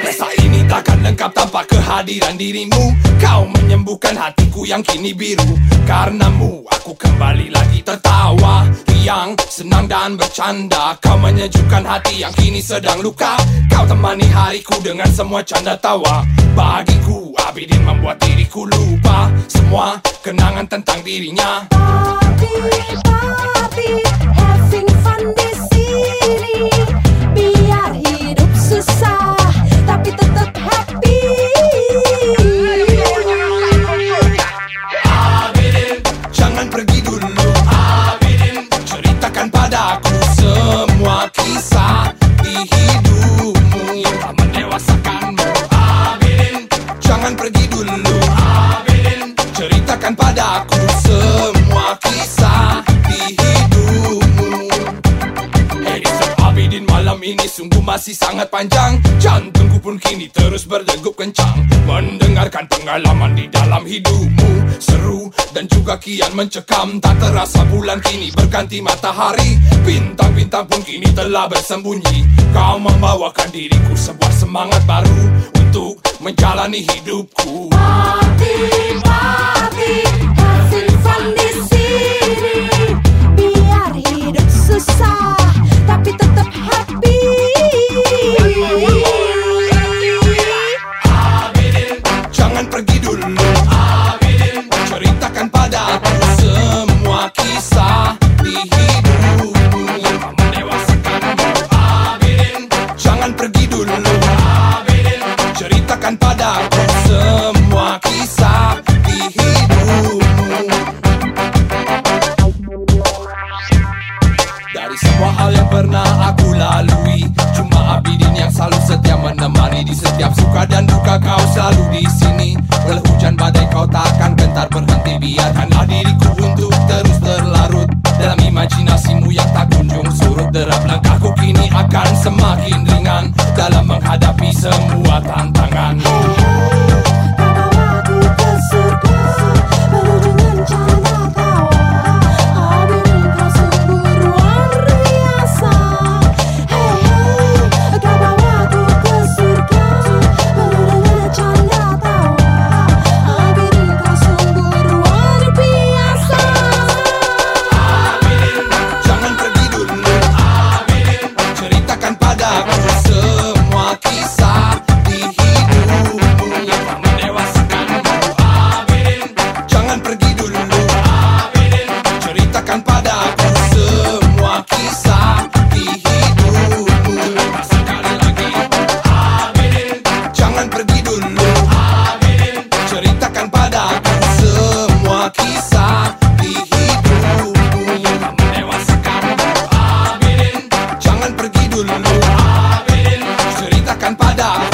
Rasa takkan lengkap tanpa kehadiran dirimu. Kau menyembuhkan hatiku yang kini biru. Karenamu aku kembali lagi tertawa. Riang, senang dan bercanda. Kau menyejukkan hati yang kini sedang luka. Kau temani hariku dengan semua canda tawa. Bagiku Abidin membuat diriku lupa. Semua kenangan tentang dirinya masih sangat panjang. Jantungku pun kini terus berdegup kencang. Mendengarkan pengalaman di dalam hidupmu Seru dan juga kian mencekam. Tak terasa bulan kini berganti matahari. Bintang-bintang pun kini telah bersembunyi. Kau membawakan diriku sebuah semangat baru Untuk menjalani hidupku. Party, ceritakan padaku semua kisah di hidupmu. Dari semua hal yang pernah aku lalui Cuma Abidin yang selalu setia menemani Di setiap suka dan duka kau selalu di sini. Walau hujan badai kau takkan gentar berhenti Biarkanlah diriku untuk terus terlarut. Dalam imajinasimu yang tak kunjung surut Derap langkahku kini akan semakin No.